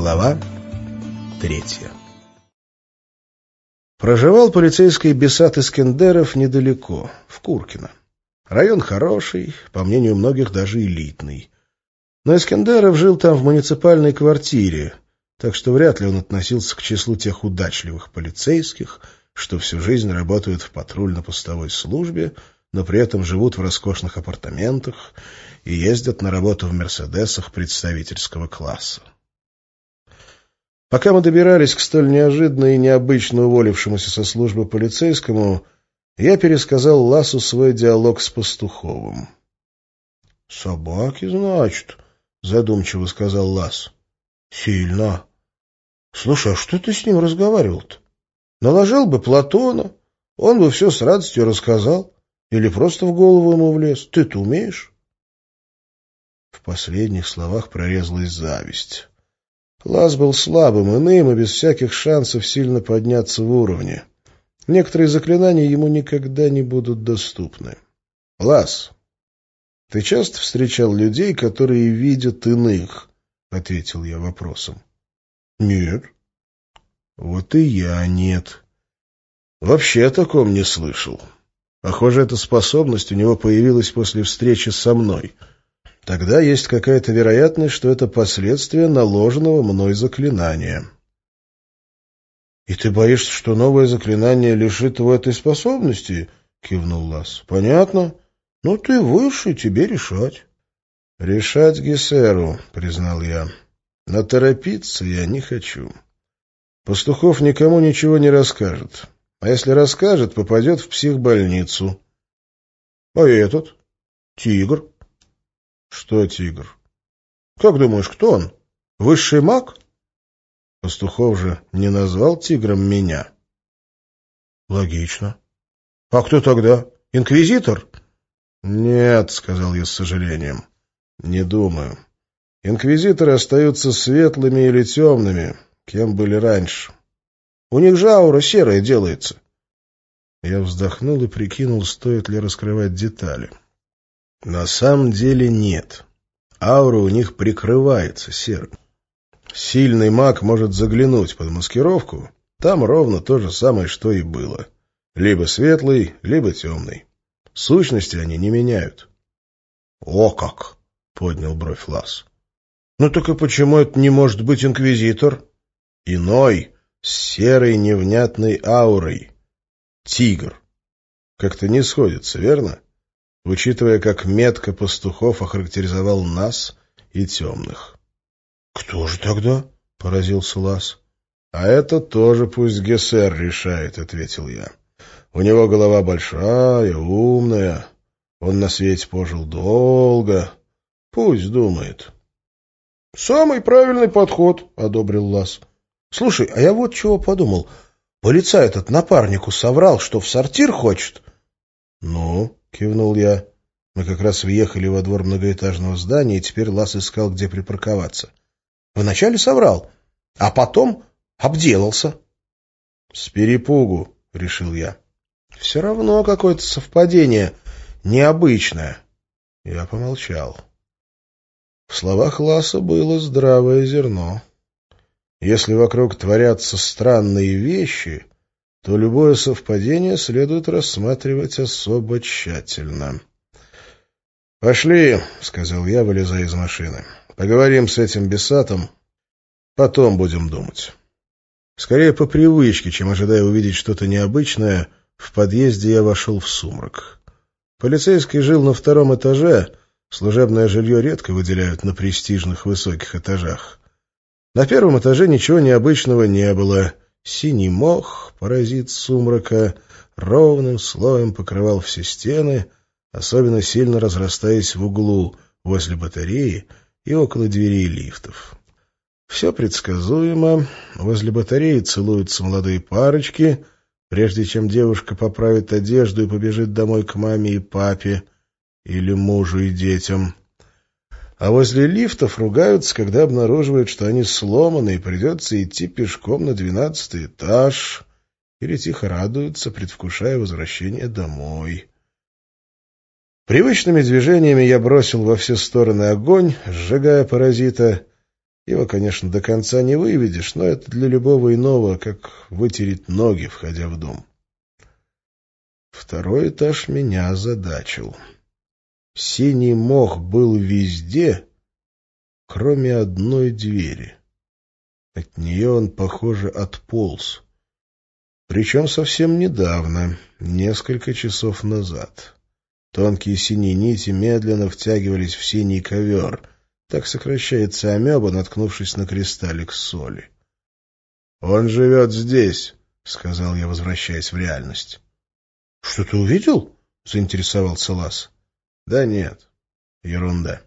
Глава третья Проживал полицейский Бесат Искендеров недалеко, в Куркино. Район хороший, по мнению многих даже элитный. Но Искендеров жил там в муниципальной квартире, так что вряд ли он относился к числу тех удачливых полицейских, что всю жизнь работают в патрульно-постовой службе, но при этом живут в роскошных апартаментах и ездят на работу в «Мерседесах» представительского класса. Пока мы добирались к столь неожиданно и необычно уволившемуся со службы полицейскому, я пересказал Ласу свой диалог с Пастуховым. — Собаки, значит, — задумчиво сказал Лас. — Сильно. Слушай, а что ты с ним разговаривал-то? Наложил бы Платона, он бы все с радостью рассказал. Или просто в голову ему влез. Ты-то умеешь? В последних словах прорезалась зависть. Лаз был слабым, иным и без всяких шансов сильно подняться в уровне. Некоторые заклинания ему никогда не будут доступны. Лаз, ты часто встречал людей, которые видят иных? — ответил я вопросом. — Нет. — Вот и я нет. Вообще о таком не слышал. Похоже, эта способность у него появилась после встречи со мной. Тогда есть какая-то вероятность, что это последствия наложенного мной заклинания. — И ты боишься, что новое заклинание лишит его этой способности? — кивнул Лас. — Понятно. Ну, ты выше, тебе решать. — Решать Гессеру, — признал я. Но торопиться я не хочу. Пастухов никому ничего не расскажет. А если расскажет, попадет в психбольницу. — А этот? Тигр. — Что тигр? — Как думаешь, кто он? Высший маг? Пастухов же не назвал тигром меня. — Логично. — А кто тогда? Инквизитор? — Нет, — сказал я с сожалением. — Не думаю. Инквизиторы остаются светлыми или темными, кем были раньше. У них же аура серая делается. Я вздохнул и прикинул, стоит ли раскрывать детали. На самом деле нет. Аура у них прикрывается серым. Сильный маг может заглянуть под маскировку. Там ровно то же самое, что и было. Либо светлый, либо темный. Сущности они не меняют. — О как! — поднял бровь Лас. — Ну так и почему это не может быть инквизитор? — Иной с серой невнятной аурой. Тигр. Как-то не сходится, верно? Учитывая, как метко пастухов охарактеризовал нас и темных. — Кто же тогда? — поразился Лас. — А это тоже пусть Гессер решает, — ответил я. У него голова большая, умная. Он на свете пожил долго. Пусть думает. — Самый правильный подход, — одобрил Лас. Слушай, а я вот чего подумал. Полицай этот напарнику соврал, что в сортир хочет. — Ну, — кивнул я. Мы как раз въехали во двор многоэтажного здания, и теперь Лас искал, где припарковаться. Вначале соврал, а потом обделался. — С перепугу, — решил я. — Все равно какое-то совпадение необычное. Я помолчал. В словах Ласа было здравое зерно. Если вокруг творятся странные вещи, то любое совпадение следует рассматривать особо тщательно. «Пошли», — сказал я, вылезая из машины. «Поговорим с этим бесатом, потом будем думать». Скорее по привычке, чем ожидая увидеть что-то необычное, в подъезде я вошел в сумрак. Полицейский жил на втором этаже, служебное жилье редко выделяют на престижных высоких этажах. На первом этаже ничего необычного не было. Синий мох, паразит сумрака, ровным слоем покрывал все стены, особенно сильно разрастаясь в углу, возле батареи и около дверей лифтов. Все предсказуемо. Возле батареи целуются молодые парочки, прежде чем девушка поправит одежду и побежит домой к маме и папе или мужу и детям а возле лифтов ругаются, когда обнаруживают, что они сломаны, и придется идти пешком на двенадцатый этаж, или тихо радуются, предвкушая возвращение домой. Привычными движениями я бросил во все стороны огонь, сжигая паразита, Его, конечно, до конца не выведешь, но это для любого иного, как вытереть ноги, входя в дом. Второй этаж меня озадачил. Синий мох был везде, кроме одной двери. От нее он, похоже, отполз. Причем совсем недавно, несколько часов назад. Тонкие синие нити медленно втягивались в синий ковер. Так сокращается амеба, наткнувшись на кристаллик соли. — Он живет здесь, — сказал я, возвращаясь в реальность. — Что ты увидел? — заинтересовался Лас. — Да нет, ерунда.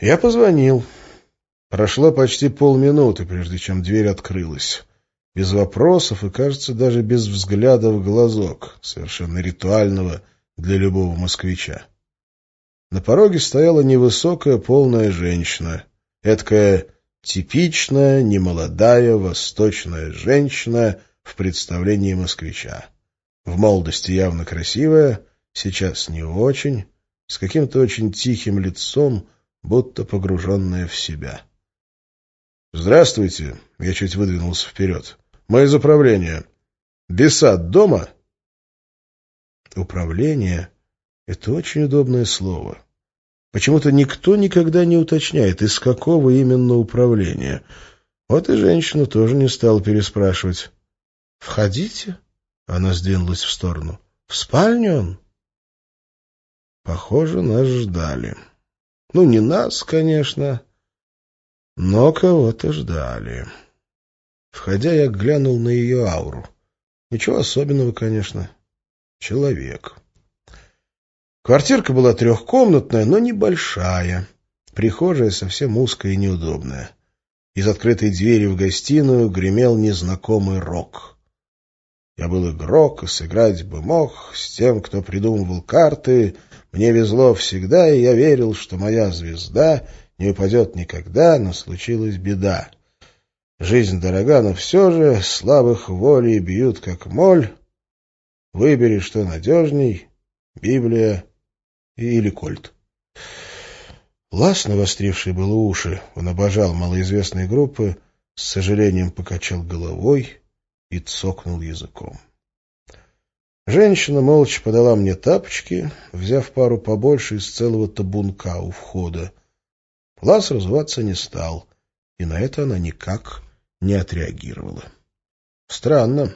Я позвонил. Прошло почти полминуты, прежде чем дверь открылась без вопросов и, кажется, даже без взгляда в глазок, совершенно ритуального для любого москвича. На пороге стояла невысокая полная женщина, эдакая типичная, немолодая, восточная женщина в представлении москвича. В молодости явно красивая, сейчас не очень, с каким-то очень тихим лицом, будто погруженная в себя. «Здравствуйте!» — я чуть выдвинулся вперед. Мы из управления. Бесад дома? Управление — это очень удобное слово. Почему-то никто никогда не уточняет, из какого именно управления. Вот и женщина тоже не стала переспрашивать. «Входите?» — она сдвинулась в сторону. «В спальню он?» Похоже, нас ждали. Ну, не нас, конечно, но кого-то ждали. Входя, я глянул на ее ауру. Ничего особенного, конечно. Человек. Квартирка была трехкомнатная, но небольшая. Прихожая совсем узкая и неудобная. Из открытой двери в гостиную гремел незнакомый рок. Я был игрок, и сыграть бы мог с тем, кто придумывал карты. Мне везло всегда, и я верил, что моя звезда не упадет никогда, но случилась беда. Жизнь дорога, но все же слабых волей бьют как моль. Выбери, что надежней — Библия или Кольт. Лас, навостривший было уши, он обожал малоизвестные группы, с сожалением покачал головой и цокнул языком. Женщина молча подала мне тапочки, взяв пару побольше из целого табунка у входа. Лас развиваться не стал, и на это она никак не отреагировала. Странно.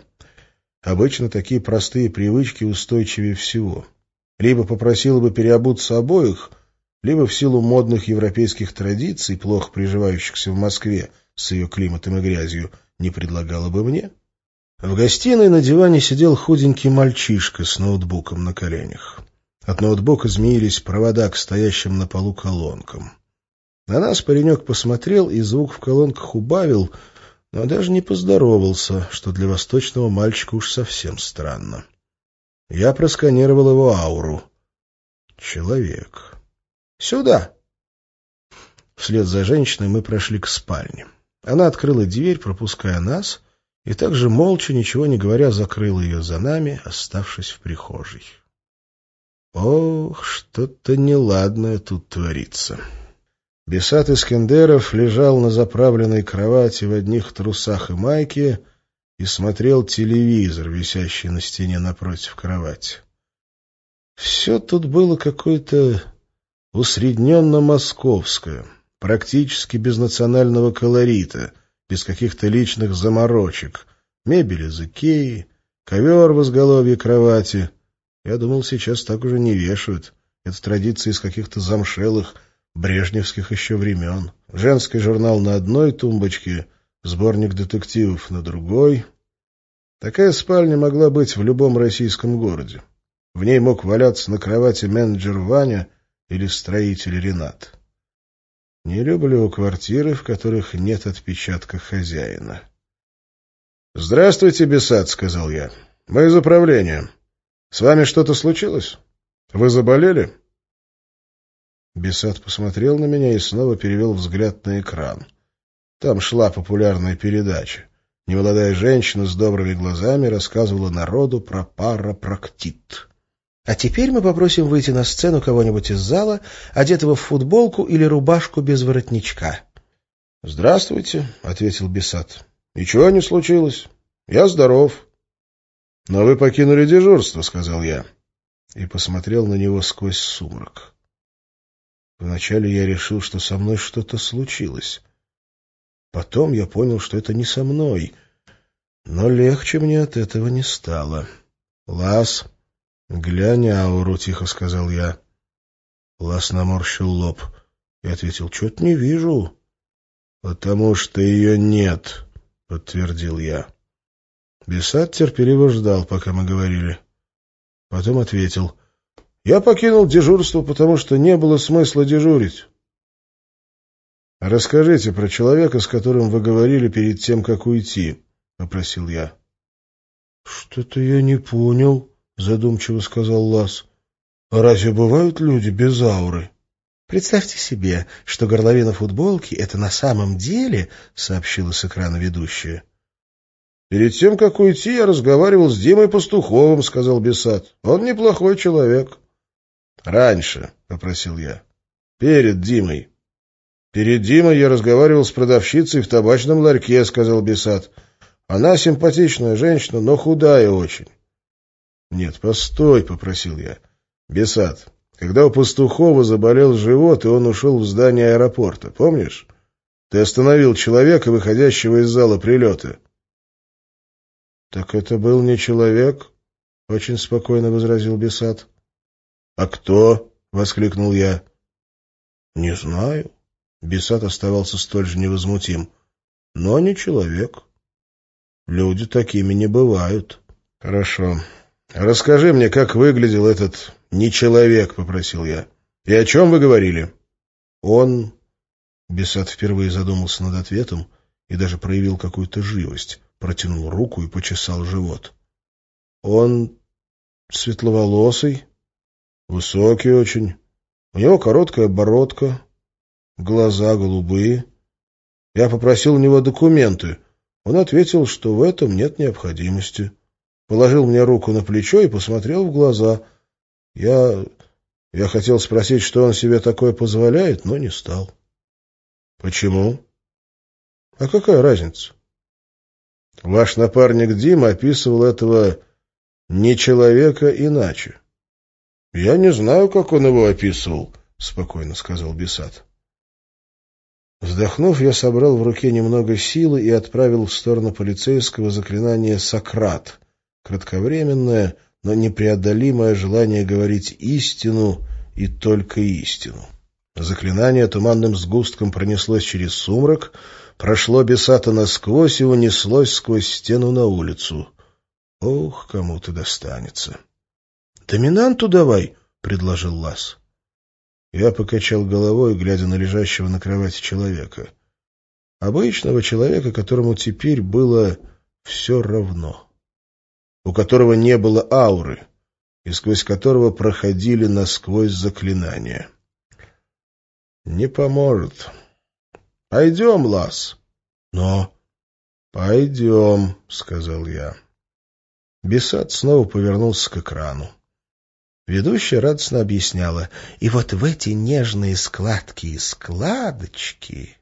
Обычно такие простые привычки устойчивее всего. Либо попросила бы переобуться обоих, либо в силу модных европейских традиций, плохо приживающихся в Москве с ее климатом и грязью, не предлагала бы мне. В гостиной на диване сидел худенький мальчишка с ноутбуком на коленях. От ноутбука змеились провода к стоящим на полу колонкам. На нас паренек посмотрел и звук в колонках убавил — но даже не поздоровался, что для восточного мальчика уж совсем странно. Я просканировал его ауру. Человек. Сюда. Вслед за женщиной мы прошли к спальне. Она открыла дверь, пропуская нас, и также молча, ничего не говоря, закрыла ее за нами, оставшись в прихожей. Ох, что-то неладное тут творится. Бесат Искендеров лежал на заправленной кровати в одних трусах и майке и смотрел телевизор, висящий на стене напротив кровати. Все тут было какое-то усредненно-московское, практически без национального колорита, без каких-то личных заморочек, мебель из Икеи, ковер в изголовье кровати. Я думал, сейчас так уже не вешают. Это традиция из каких-то замшелых брежневских еще времен. Женский журнал на одной тумбочке, сборник детективов на другой. Такая спальня могла быть в любом российском городе. В ней мог валяться на кровати менеджер Ваня или строитель Ренат. Не люблю квартиры, в которых нет отпечатка хозяина. «Здравствуйте, Бесад», — сказал я. «Мы из управления. С вами что-то случилось? Вы заболели?» Бесат посмотрел на меня и снова перевел взгляд на экран. Там шла популярная передача. Немолодая женщина с добрыми глазами рассказывала народу про парапроктит. А теперь мы попросим выйти на сцену кого-нибудь из зала, одетого в футболку или рубашку без воротничка. «Здравствуйте», — ответил Бесат. «Ничего не случилось. Я здоров». «Но вы покинули дежурство», — сказал я. И посмотрел на него сквозь сумрак. Вначале я решил, что со мной что-то случилось. Потом я понял, что это не со мной. Но легче мне от этого не стало. «Лас, глянь ауру», — тихо сказал я. Лас наморщил лоб и ответил, «Чего-то не вижу». «Потому что ее нет», — подтвердил я. Бесад терпеливо ждал, пока мы говорили. Потом ответил, «Я покинул дежурство, потому что не было смысла дежурить». «Расскажите про человека, с которым вы говорили перед тем, как уйти», — попросил я. «Что-то я не понял», — задумчиво сказал Лас. «А разве бывают люди без ауры?» «Представьте себе, что горловина футболки — это на самом деле», — сообщила с экрана ведущая. «Перед тем, как уйти, я разговаривал с Димой Пастуховым», — сказал Бесат. «Он неплохой человек». «Раньше», — попросил я. «Перед Димой». «Перед Димой я разговаривал с продавщицей в табачном ларьке», — сказал Бесат. «Она симпатичная женщина, но худая очень». «Нет, постой», — попросил я. «Бесат, когда у Пастухова заболел живот, и он ушел в здание аэропорта, помнишь? Ты остановил человека, выходящего из зала прилета». «Так это был не человек?» — очень спокойно возразил Бесат. «А кто?» — воскликнул я. «Не знаю». Бесат оставался столь же невозмутим. «Но не человек. Люди такими не бывают». «Хорошо. Расскажи мне, как выглядел этот не человек», — попросил я. «И о чем вы говорили?» «Он...» Бесат впервые задумался над ответом и даже проявил какую-то живость протянул руку и почесал живот. Он светловолосый, высокий очень, у него короткая бородка, глаза голубые. Я попросил у него документы. Он ответил, что в этом нет необходимости. Положил мне руку на плечо и посмотрел в глаза. Я... я хотел спросить, что он себе такое позволяет, но не стал. — Почему? — А какая разница? Ваш напарник Дима описывал этого не человека иначе. — Я не знаю, как он его описывал, — спокойно сказал Бесат. Вздохнув, я собрал в руке немного силы и отправил в сторону полицейского заклинание «Сократ», кратковременное, но непреодолимое желание говорить истину и только истину. Заклинание туманным сгустком пронеслось через сумрак — прошло Бесата насквозь и унеслось сквозь стену на улицу. Ох, кому-то достанется. — Доминанту давай, — предложил Лас. Я покачал головой, глядя на лежащего на кровати человека. Обычного человека, которому теперь было все равно. У которого не было ауры, и сквозь которого проходили насквозь заклинания. Не поможет. Пойдем, Лас. Но... Пойдем, сказал я. Бесад снова повернулся к экрану. Ведущая радостно объясняла. И вот в эти нежные складки и складочки...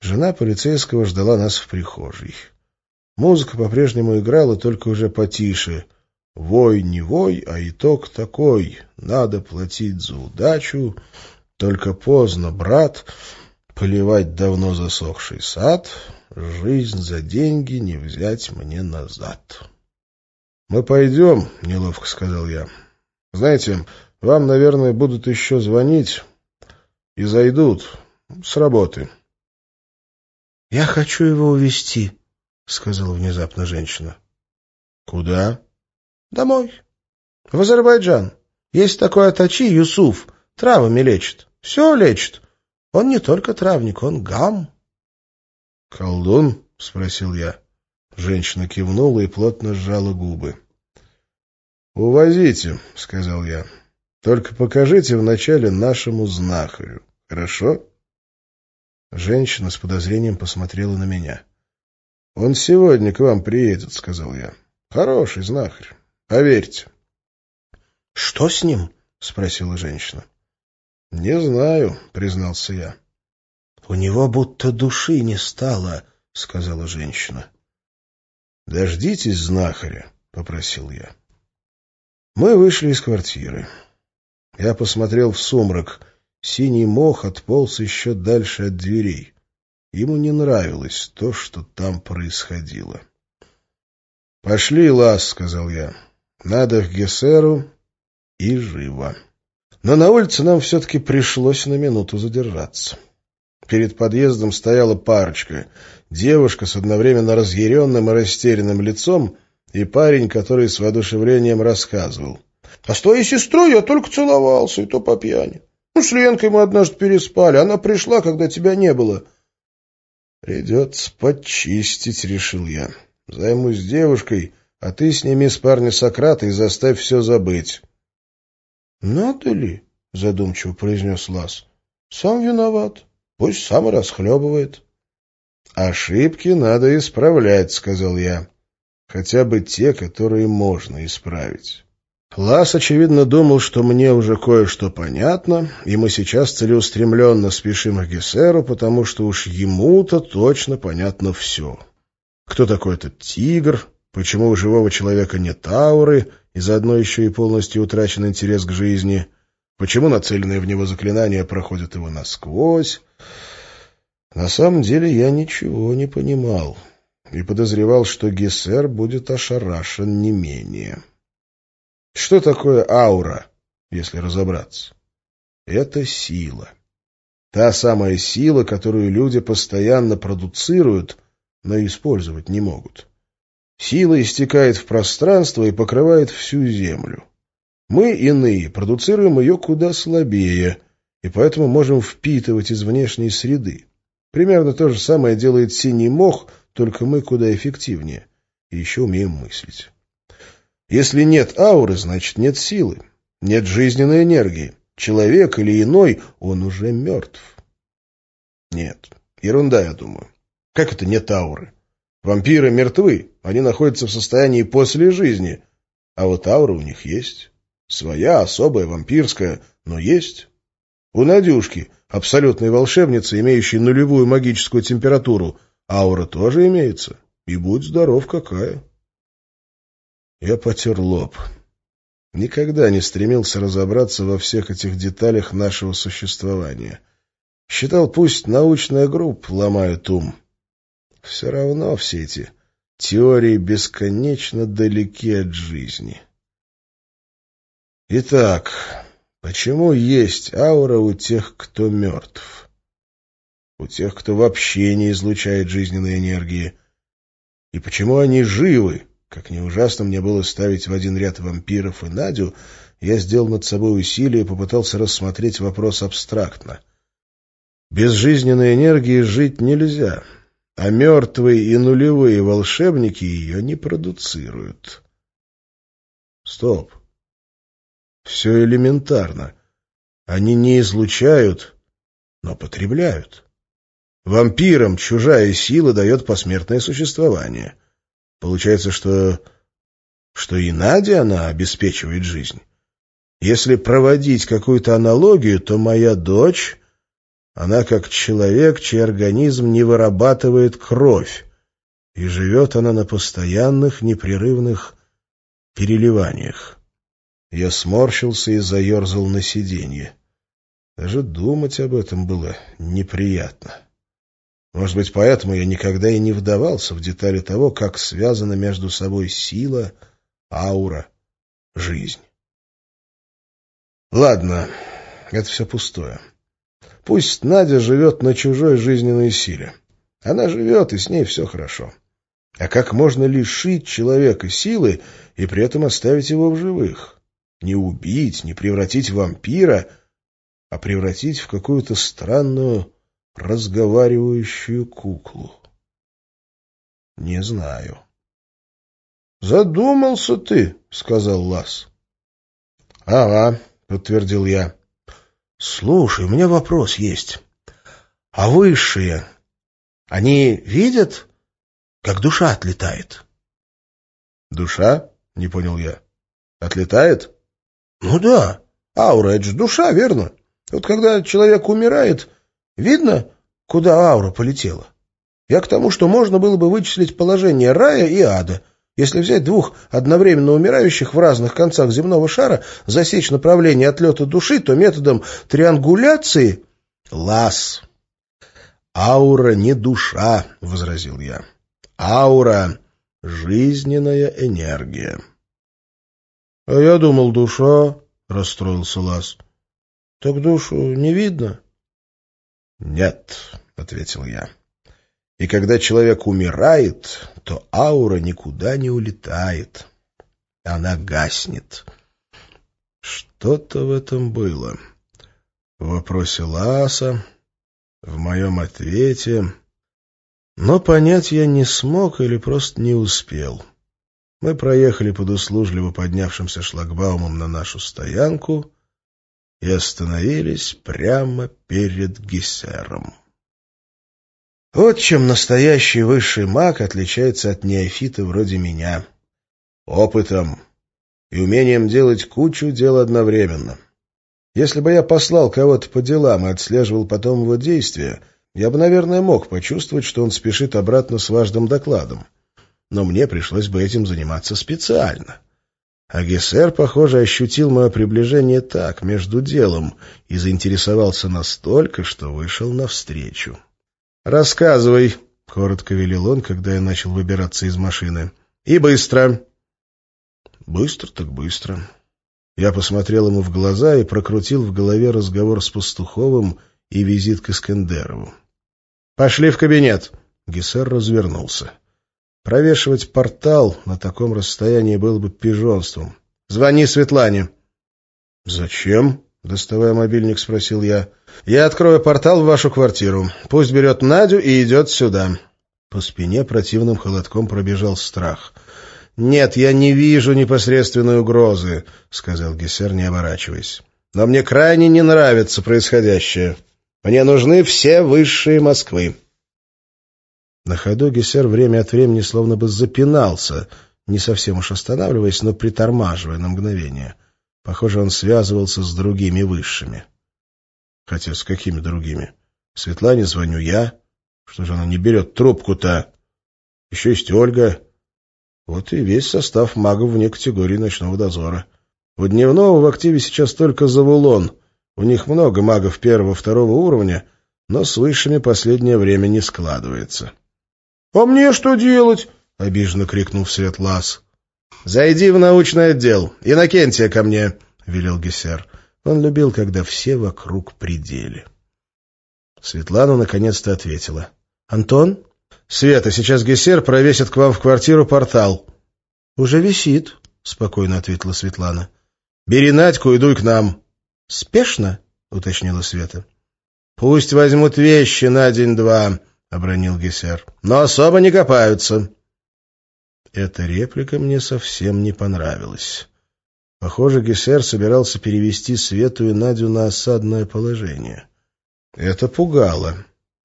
Жена полицейского ждала нас в прихожей. Музыка по-прежнему играла, только уже потише. Вой не вой, а итог такой. Надо платить за удачу. Только поздно, брат поливать давно засохший сад, жизнь за деньги не взять мне назад. — Мы пойдем, — неловко сказал я. — Знаете, вам, наверное, будут еще звонить и зайдут с работы. — Я хочу его увезти, — сказала внезапно женщина. — Куда? — Домой. В Азербайджан. Есть такой Атачи Юсуф, травами лечит. Все лечит. Он не только травник, он гам. — Колдун? — спросил я. Женщина кивнула и плотно сжала губы. — Увозите, — сказал я. — Только покажите вначале нашему знахарю. Хорошо? Женщина с подозрением посмотрела на меня. — Он сегодня к вам приедет, — сказал я. — Хороший знахарь. Поверьте. — Что с ним? — спросила женщина. «Не знаю», — признался я. — У него будто души не стало, — сказала женщина. — Дождитесь знахаря, — попросил я. Мы вышли из квартиры. Я посмотрел в сумрак. Синий мох отполз еще дальше от дверей. Ему не нравилось то, что там происходило. «Пошли, Лас», — сказал я. «Надо к Гессеру и живо». Но на улице нам все-таки пришлось на минуту задержаться. Перед подъездом стояла парочка. Девушка с одновременно разъяренным и растерянным лицом и парень, который с воодушевлением рассказывал. — А с твоей сестрой я только целовался, и то по пьяни. Ну, с Ленкой мы однажды переспали. Она пришла, когда тебя не было. — Придется подчистить, — решил я. Займусь девушкой, а ты сними с парня Сократа и заставь все забыть. — Надо ли? — задумчиво произнес Лас. — Сам виноват. Пусть сам расхлебывает. — Ошибки надо исправлять, — сказал я. Хотя бы те, которые можно исправить. Лас, очевидно, думал, что мне уже кое-что понятно, и мы сейчас целеустремленно спешим к Гессеру, потому что уж ему-то точно понятно все. Кто такой этот тигр, почему у живого человека нет ауры, и заодно еще и полностью утрачен интерес к жизни, почему нацеленные в него заклинания проходят его насквозь, на самом деле я ничего не понимал и подозревал, что Гессер будет ошарашен не менее. Что такое аура, если разобраться? Это сила. Та самая сила, которую люди постоянно продуцируют, но использовать не могут. Сила истекает в пространство и покрывает всю Землю. Мы, иные, продуцируем ее куда слабее, и поэтому можем впитывать из внешней среды. Примерно то же самое делает синий мох, только мы куда эффективнее. И еще умеем мыслить. Если нет ауры, значит нет силы, нет жизненной энергии. Человек или иной, он уже мертв. Нет, ерунда, я думаю. Как это нет ауры? Вампиры мертвы, они находятся в состоянии после жизни, а вот аура у них есть. Своя, особая, вампирская, но есть. У Надюшки, абсолютной волшебницы, имеющей нулевую магическую температуру, аура тоже имеется. И будь здоров какая. Я потер лоб. Никогда не стремился разобраться во всех этих деталях нашего существования. Считал, пусть научная группа ломает ум. Все равно все эти теории бесконечно далеки от жизни. Итак, Почему есть аура у тех, кто мертв? У тех, кто вообще не излучает жизненной энергии? И почему они живы? Как не ужасно мне было ставить в один ряд вампиров и Надю, я сделал над собой усилие и попытался рассмотреть вопрос абстрактно. Без жизненной энергии жить нельзя, а мертвые и нулевые волшебники ее не продуцируют. Стоп. Все элементарно. Они не излучают, но потребляют. Вампирам чужая сила дает посмертное существование. Получается, что... что и Надя она обеспечивает жизнь. Если проводить какую-то аналогию, то моя дочь... Она как человек, чей организм не вырабатывает кровь, и живет она на постоянных непрерывных переливаниях. Я сморщился и заерзал на сиденье. Даже думать об этом было неприятно. Может быть, поэтому я никогда и не вдавался в детали того, как связана между собой сила, аура, жизнь. Ладно, это все пустое. Пусть Надя живет на чужой жизненной силе. Она живет, и с ней все хорошо. А как можно лишить человека силы и при этом оставить его в живых? Не убить, не превратить в вампира, а превратить в какую-то странную разговаривающую куклу. Не знаю. «Задумался ты», — сказал Лас. «Ага», — подтвердил я. «Слушай, у меня вопрос есть. А высшие, они видят, как душа отлетает?» «Душа?» — не понял я. «Отлетает?» Ну да, аура — это же душа, верно? Вот когда человек умирает, видно, куда аура полетела. Я к тому, что можно было бы вычислить положение рая и ада, если взять двух одновременно умирающих в разных концах земного шара, засечь направление отлета души, то методом триангуляции... Лас. Аура не душа, — возразил я. Аура — жизненная энергия. — А я думал, душа, — расстроился Лас. — Так душу не видно? — Нет, — ответил я. И когда человек умирает, то аура никуда не улетает. Она гаснет. Что-то в этом было. В вопросе Ласа, в моем ответе... Но понять я не смог или просто не успел. Мы проехали под услужливо поднявшимся шлагбаумом на нашу стоянку и остановились прямо перед Гессером. Вот чем настоящий высший маг отличается от неофита вроде меня. Опытом и умением делать кучу дел одновременно. Если бы я послал кого-то по делам и отслеживал потом его действия, я бы, наверное, мог почувствовать, что он спешит обратно с важным докладом. Но мне пришлось бы этим заниматься специально. А Гессер, похоже, ощутил мое приближение так, между делом, и заинтересовался настолько, что вышел навстречу. «Рассказывай», — коротко велел он, когда я начал выбираться из машины. «И быстро». «Быстро так быстро». Я посмотрел ему в глаза и прокрутил в голове разговор с Пастуховым и визит к Искандерову. «Пошли в кабинет». Гессер развернулся. Провешивать портал на таком расстоянии было бы пижонством. «Звони Светлане». «Зачем?» — доставая мобильник, спросил я. «Я открою портал в вашу квартиру. Пусть берет Надю и идет сюда». По спине противным холодком пробежал страх. «Нет, я не вижу непосредственной угрозы», — сказал Гессер, не оборачиваясь. «Но мне крайне не нравится происходящее. Мне нужны все высшие Москвы». На ходу Гессер время от времени словно бы запинался, не совсем уж останавливаясь, но притормаживая на мгновение. Похоже, он связывался с другими высшими. Хотя с какими другими? Светлане звоню я. Что же она не берет трубку-то? Еще есть Ольга. Вот и весь состав магов вне категории ночного дозора. У дневного в активе сейчас только Завулон. У них много магов первого-второго уровня, но с высшими последнее время не складывается. — А мне что делать? — обиженно крикнул вслед Лас. «Зайди в научный отдел. Иннокентия ко мне», — велел Гессер. Он любил, когда все вокруг пределе. Светлана наконец-то ответила. «Антон?» «Света, сейчас Гессер провесит к вам в квартиру портал». «Уже висит», — спокойно ответила Светлана. «Бери Надьку и дуй к нам». «Спешно?» — уточнила Света. «Пусть возьмут вещи на день-два», — обронил Гессер. «Но особо не копаются». Эта реплика мне совсем не понравилась. Похоже, Гессер собирался перевести Свету и Надю на осадное положение. Это пугало,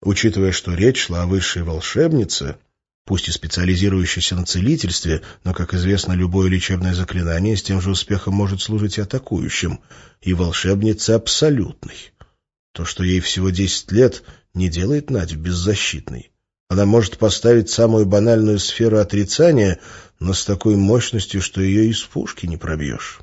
учитывая, что речь шла о высшей волшебнице, пусть и специализирующейся на целительстве, но, как известно, любое лечебное заклинание с тем же успехом может служить и атакующим, и волшебница абсолютной. То, что ей всего десять лет, не делает Надю беззащитной. Она может поставить самую банальную сферу отрицания, но с такой мощностью, что ее из пушки не пробьешь.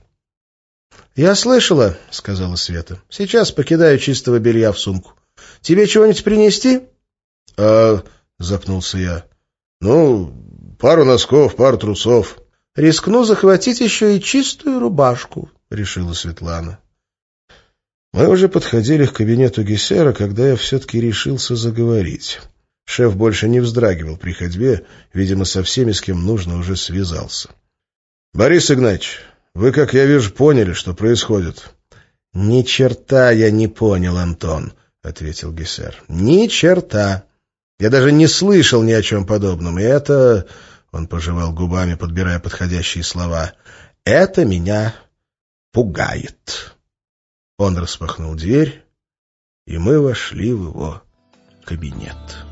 — Я слышала, — сказала Света. — Сейчас покидаю чистого белья в сумку. Тебе чего-нибудь принести? — А, — запнулся я. — Ну, пару носков, пару трусов. — Рискну захватить еще и чистую рубашку, — решила Светлана. Мы уже подходили к кабинету Гессера, когда я все-таки решился заговорить. Шеф больше не вздрагивал при ходьбе, видимо, со всеми, с кем нужно, уже связался. — Борис Игнатьевич, вы, как я вижу, поняли, что происходит. — Ни черта я не понял, Антон, — ответил Гессер. — Ни черта. Я даже не слышал ни о чем подобном, и это... Он пожевал губами, подбирая подходящие слова. — Это меня пугает. Он распахнул дверь, и мы вошли в его кабинет.